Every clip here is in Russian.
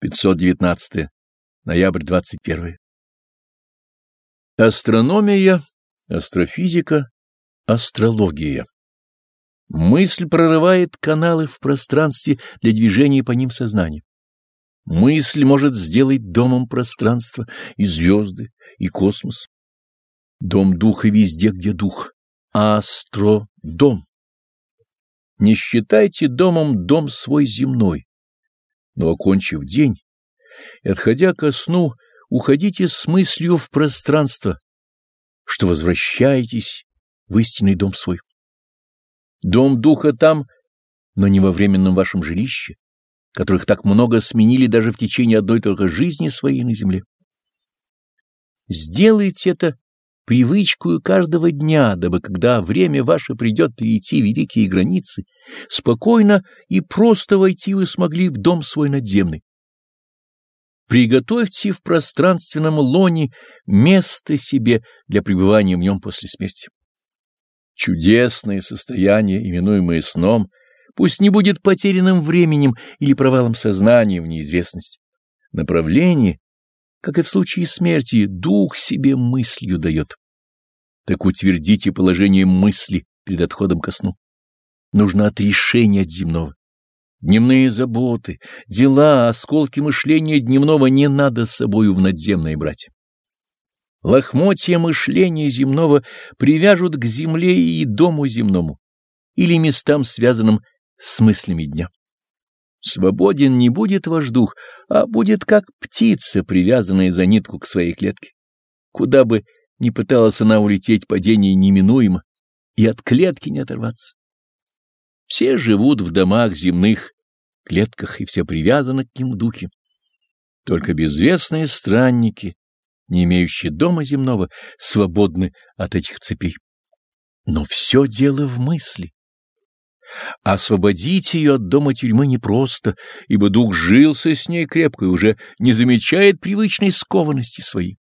519. Ноябрь 21. Астрономия, астрофизика, астрология. Мысль прорывает каналы в пространстве для движения по ним сознания. Мысль может сделать домом пространства и звезды, и космос. Дом духа везде, где дух. Астро — дом. Не считайте домом дом свой земной но, окончив день и отходя ко сну, уходите с мыслью в пространство, что возвращаетесь в истинный дом свой. Дом духа там, но не во временном вашем жилище, которых так много сменили даже в течение одной только жизни своей на земле. Сделайте это привычкую каждого дня, дабы когда время ваше придет перейти великие границы, спокойно и просто войти вы смогли в дом свой надземный. Приготовьте в пространственном лоне место себе для пребывания в нем после смерти. Чудесное состояние, именуемое сном, пусть не будет потерянным временем или провалом сознания в неизвестность. Направление, как и в случае смерти, дух себе мыслью дает так утвердите положение мысли перед отходом ко сну. Нужно отрешение от земного. Дневные заботы, дела, осколки мышления дневного не надо с собою в надземное брать. Лохмотья мышления земного привяжут к земле и дому земному, или местам, связанным с мыслями дня. Свободен не будет ваш дух, а будет как птица, привязанная за нитку к своей клетке. Куда бы не пыталась она улететь, падение неминуемо, и от клетки не оторваться. Все живут в домах земных, клетках, и все привязаны к ним в духе. Только безвестные странники, не имеющие дома земного, свободны от этих цепей. Но все дело в мысли. Освободить ее от дома тюрьмы непросто, ибо дух жился с ней крепко и уже не замечает привычной скованности своей.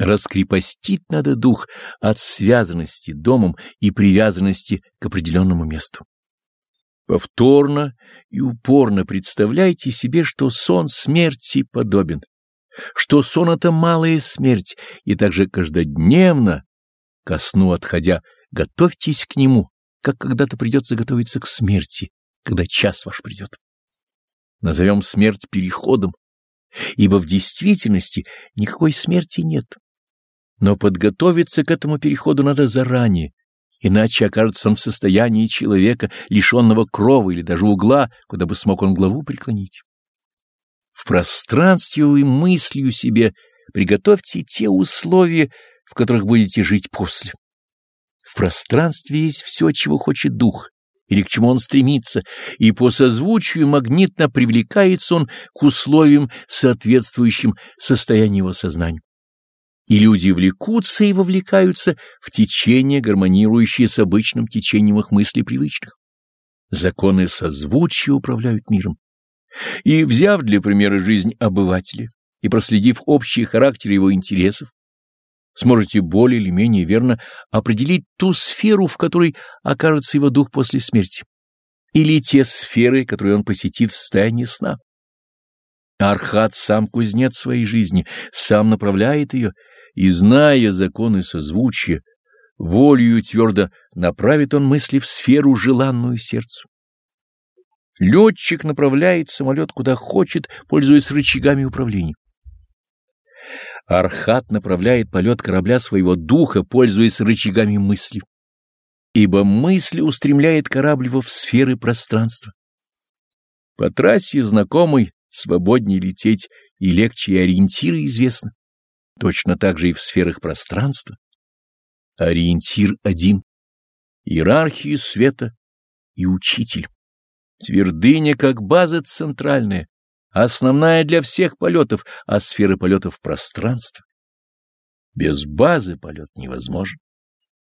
Раскрепостить надо дух от связанности домом и привязанности к определенному месту. Повторно и упорно представляйте себе, что сон смерти подобен, что сон — это малая смерть, и также каждодневно, ко сну отходя, готовьтесь к нему, как когда-то придется готовиться к смерти, когда час ваш придет. Назовем смерть переходом, ибо в действительности никакой смерти нет. Но подготовиться к этому переходу надо заранее, иначе окажется он в состоянии человека, лишенного крова или даже угла, куда бы смог он главу преклонить. В пространстве вы мыслью себе приготовьте те условия, в которых будете жить после. В пространстве есть все, чего хочет дух, или к чему он стремится, и по созвучию магнитно привлекается он к условиям, соответствующим состоянию его сознания и люди влекутся и вовлекаются в течение, гармонирующее с обычным течением их мыслей привычных. Законы созвучия управляют миром. И, взяв для примера жизнь обывателя и проследив общий характер его интересов, сможете более или менее верно определить ту сферу, в которой окажется его дух после смерти, или те сферы, которые он посетит в состоянии сна. Архат сам кузнец своей жизни, сам направляет ее, и, зная законы созвучия, волею твердо направит он мысли в сферу, желанную сердцу. Летчик направляет самолет куда хочет, пользуясь рычагами управления. Архат направляет полет корабля своего духа, пользуясь рычагами мысли. Ибо мысль устремляет корабль во в сферы пространства. По трассе знакомой свободнее лететь и легче и ориентиры известны. Точно так же и в сферах пространства. Ориентир один — иерархии света и учитель. Твердыня как база центральная, основная для всех полетов, а сферы полетов — пространство. Без базы полет невозможен.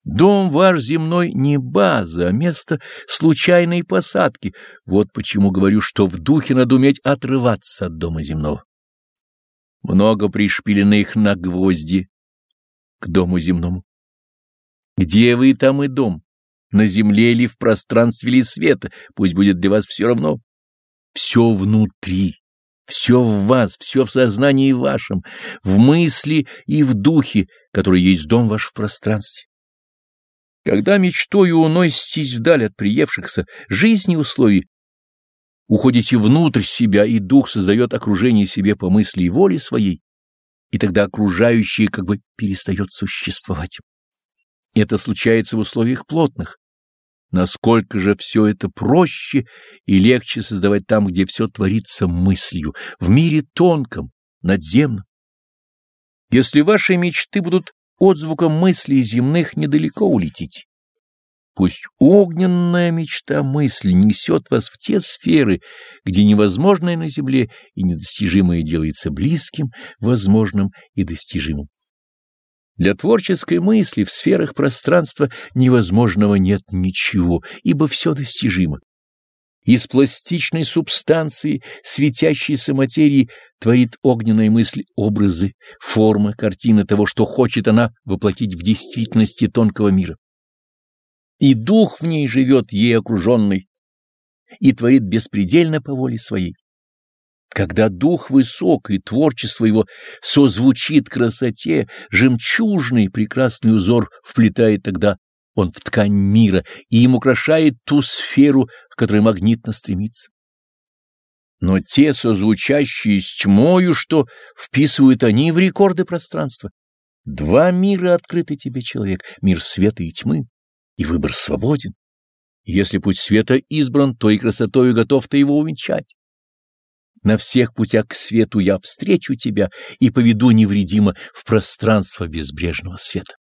Дом ваш земной не база, а место случайной посадки. Вот почему говорю, что в духе надо уметь отрываться от дома земного много пришпиленных на гвозди к дому земному. Где вы, там и дом, на земле или в пространстве или света, пусть будет для вас все равно. Все внутри, Все в вас, все в сознании вашем, в мысли и в духе, который есть дом ваш в пространстве. Когда мечтою уноситесь вдаль от приевшихся жизни условий, уходите внутрь себя, и дух создает окружение себе по мысли и воле своей, и тогда окружающее как бы перестает существовать. Это случается в условиях плотных, Насколько же все это проще и легче создавать там, где все творится мыслью, в мире тонком, надземном. Если ваши мечты будут отзвуком мыслей земных, недалеко улетите. Пусть огненная мечта мысли несет вас в те сферы, где невозможное на земле и недостижимое делается близким, возможным и достижимым. Для творческой мысли в сферах пространства невозможного нет ничего, ибо все достижимо. Из пластичной субстанции, светящейся материи, творит огненная мысль образы, формы, картины того, что хочет она воплотить в действительности тонкого мира. И дух в ней живет, ей окруженный, и творит беспредельно по воле своей. Когда дух высок и творчество его созвучит красоте, жемчужный прекрасный узор вплетает тогда он в ткань мира и им украшает ту сферу, к которой магнитно стремится. Но те, созвучащие с тьмою, что вписывают они в рекорды пространства, два мира открыты тебе, человек, мир света и тьмы, и выбор свободен. Если путь света избран, то и красотою готов ты его увенчать. На всех путях к свету я встречу тебя и поведу невредимо в пространство безбрежного света.